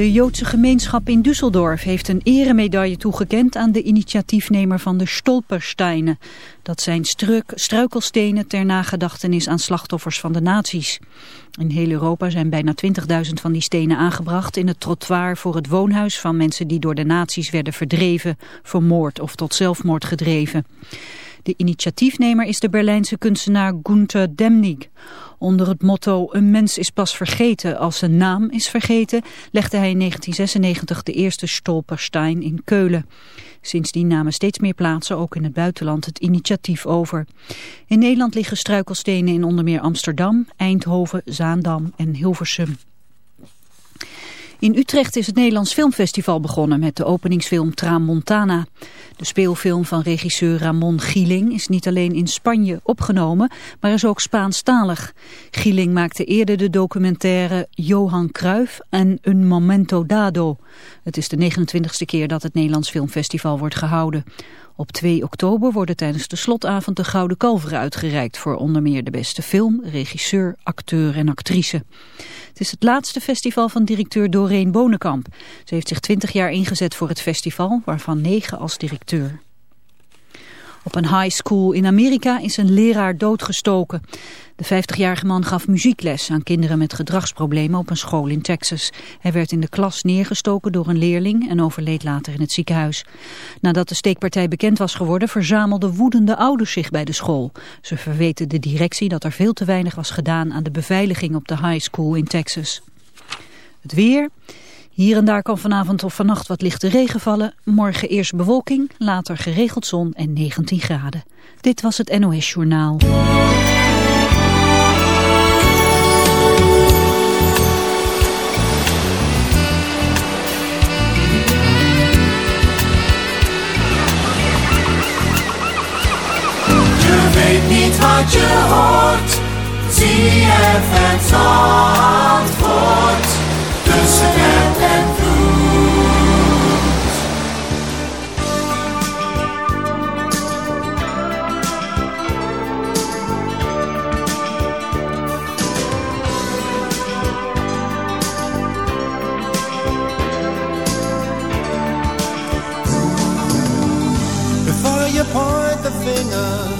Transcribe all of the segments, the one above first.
De Joodse gemeenschap in Düsseldorf heeft een eremedaille toegekend aan de initiatiefnemer van de Stolpersteinen. Dat zijn struk, struikelstenen ter nagedachtenis aan slachtoffers van de nazi's. In heel Europa zijn bijna 20.000 van die stenen aangebracht in het trottoir voor het woonhuis van mensen die door de nazi's werden verdreven, vermoord of tot zelfmoord gedreven. De initiatiefnemer is de Berlijnse kunstenaar Gunther Demnig. Onder het motto een mens is pas vergeten als zijn naam is vergeten... legde hij in 1996 de eerste Stolperstein in Keulen. Sindsdien namen steeds meer plaatsen, ook in het buitenland, het initiatief over. In Nederland liggen struikelstenen in onder meer Amsterdam, Eindhoven, Zaandam en Hilversum. In Utrecht is het Nederlands Filmfestival begonnen met de openingsfilm Tramontana. De speelfilm van regisseur Ramon Gieling is niet alleen in Spanje opgenomen, maar is ook Spaanstalig. Gieling maakte eerder de documentaire Johan Cruijff en Un Momento Dado. Het is de 29ste keer dat het Nederlands Filmfestival wordt gehouden. Op 2 oktober worden tijdens de slotavond de Gouden Kalveren uitgereikt voor onder meer de beste film, regisseur, acteur en actrice. Het is het laatste festival van directeur Doreen Bonenkamp. Ze heeft zich 20 jaar ingezet voor het festival, waarvan 9 als directeur. Op een high school in Amerika is een leraar doodgestoken. De 50-jarige man gaf muziekles aan kinderen met gedragsproblemen op een school in Texas. Hij werd in de klas neergestoken door een leerling en overleed later in het ziekenhuis. Nadat de steekpartij bekend was geworden verzamelden woedende ouders zich bij de school. Ze verweten de directie dat er veel te weinig was gedaan aan de beveiliging op de high school in Texas. Het weer... Hier en daar kan vanavond of vannacht wat lichte regen vallen. Morgen eerst bewolking, later geregeld zon en 19 graden. Dit was het NOS Journaal. Wat je hoort. Tussen het en vloed. Before you point the finger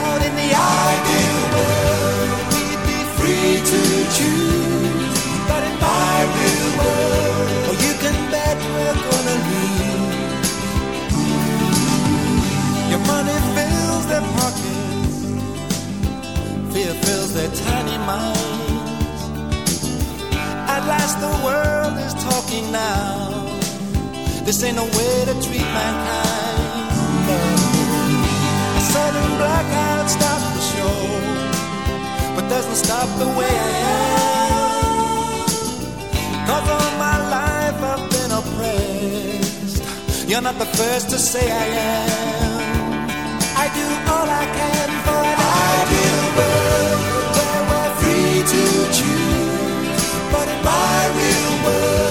This ain't no way to treat mankind. A sudden blackout stops the show, but doesn't stop the way I am. Cause all my life I've been oppressed. You're not the first to say I am. I do all I can for an ideal world where we're free to choose, but in my real world.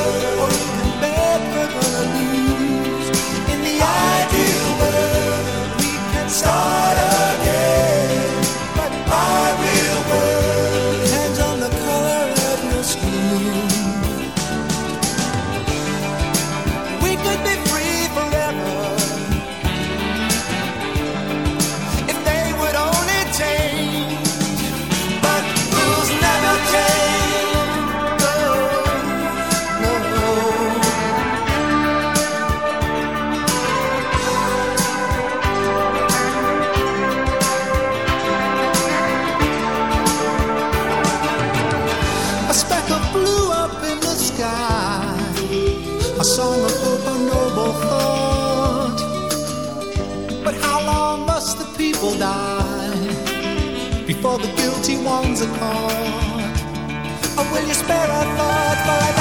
accord? Or oh, will you spare a thought for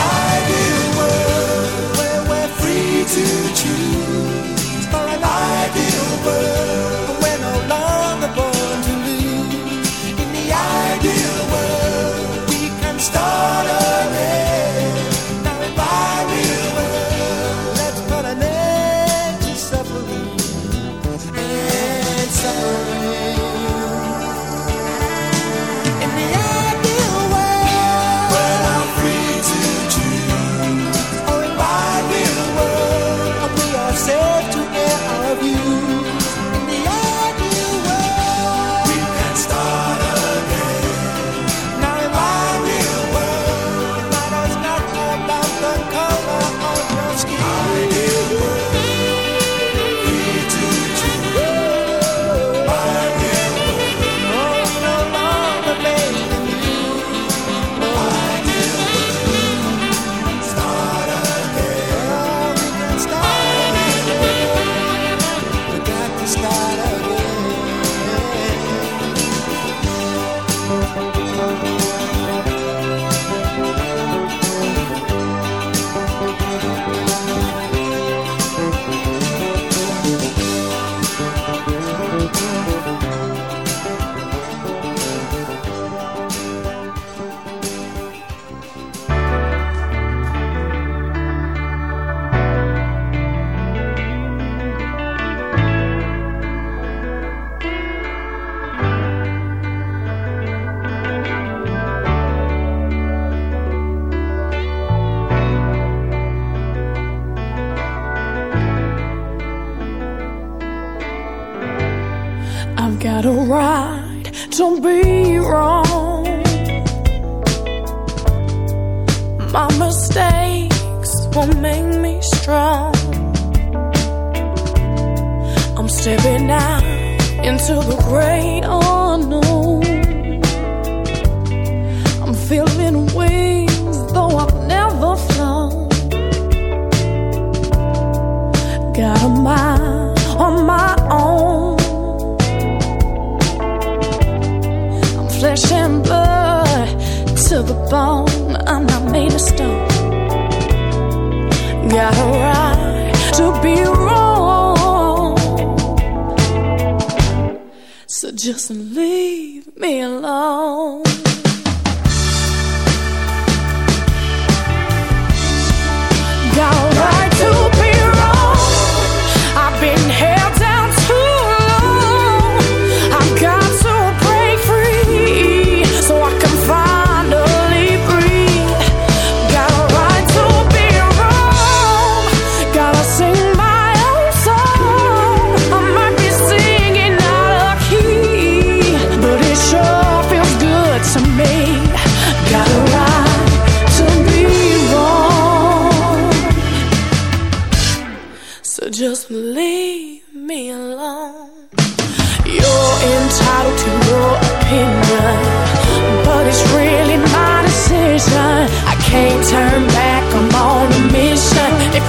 right to be wrong. My mistakes will make me strong. I'm stepping out into the great unknown. I'm feeling wings, though I've never flown. Got a mind on my own. flesh and blood to the bone. I'm not made of stone. Got a right to be wrong. So just leave me alone.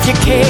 you care.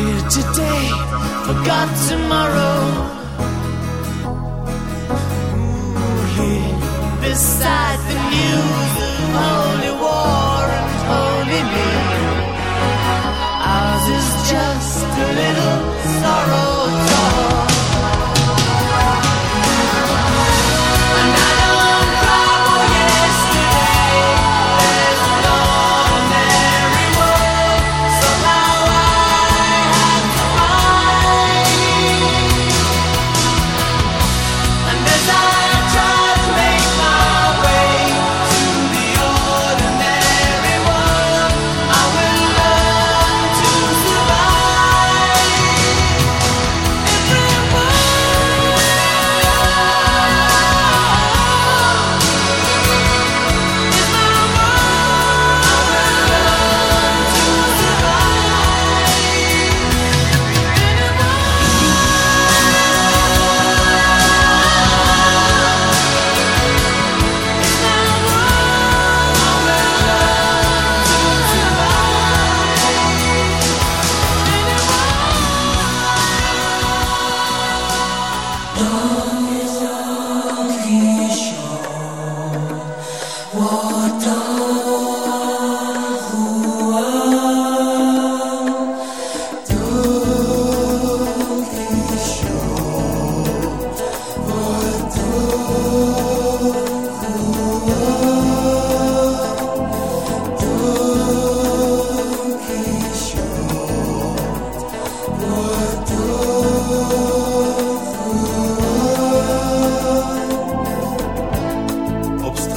here today, forgot tomorrow. Ooh, here, Beside the news of holy.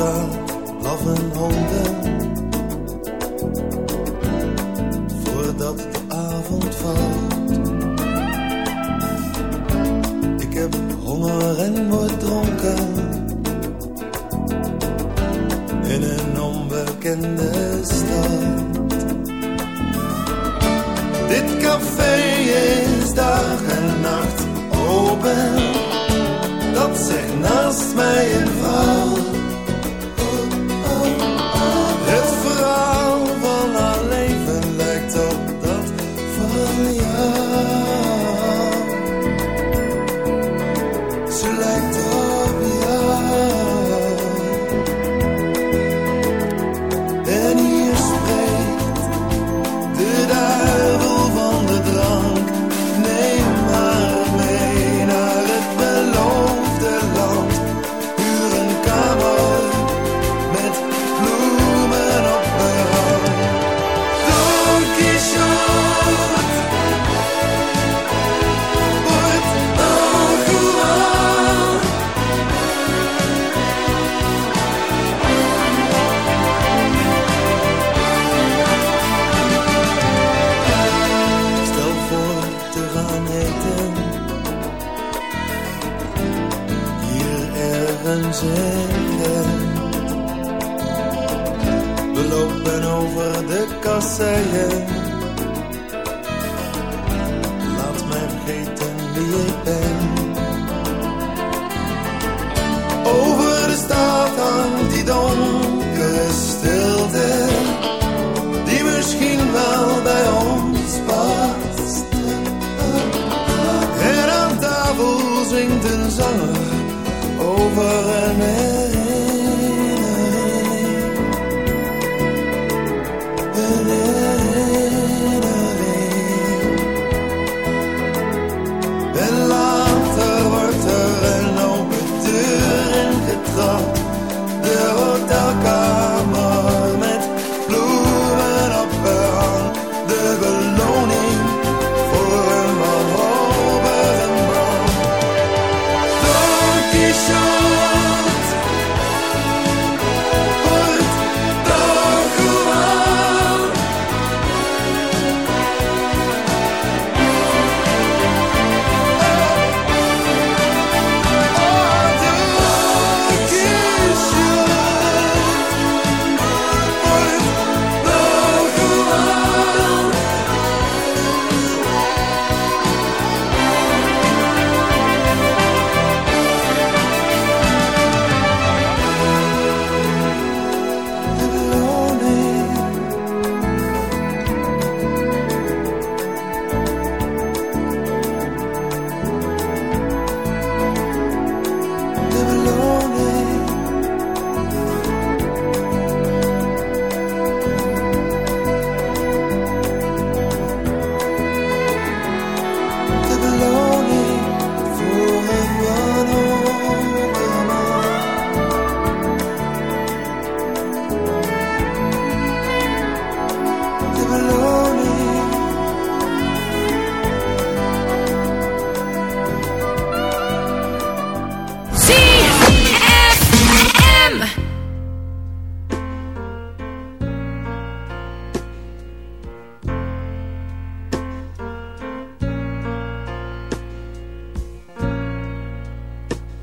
love, love and hope. lichten zag over en heen.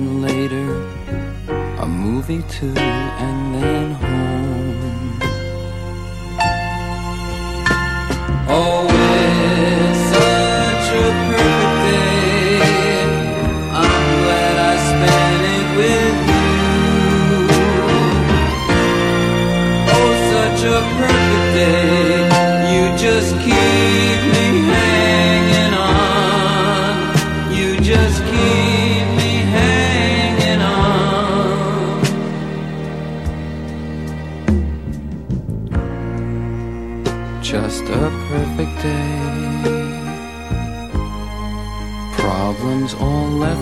later a movie too, and then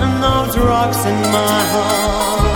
and those rocks in my heart.